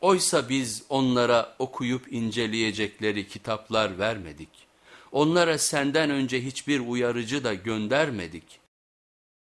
Oysa biz onlara okuyup inceleyecekleri kitaplar vermedik. Onlara senden önce hiçbir uyarıcı da göndermedik.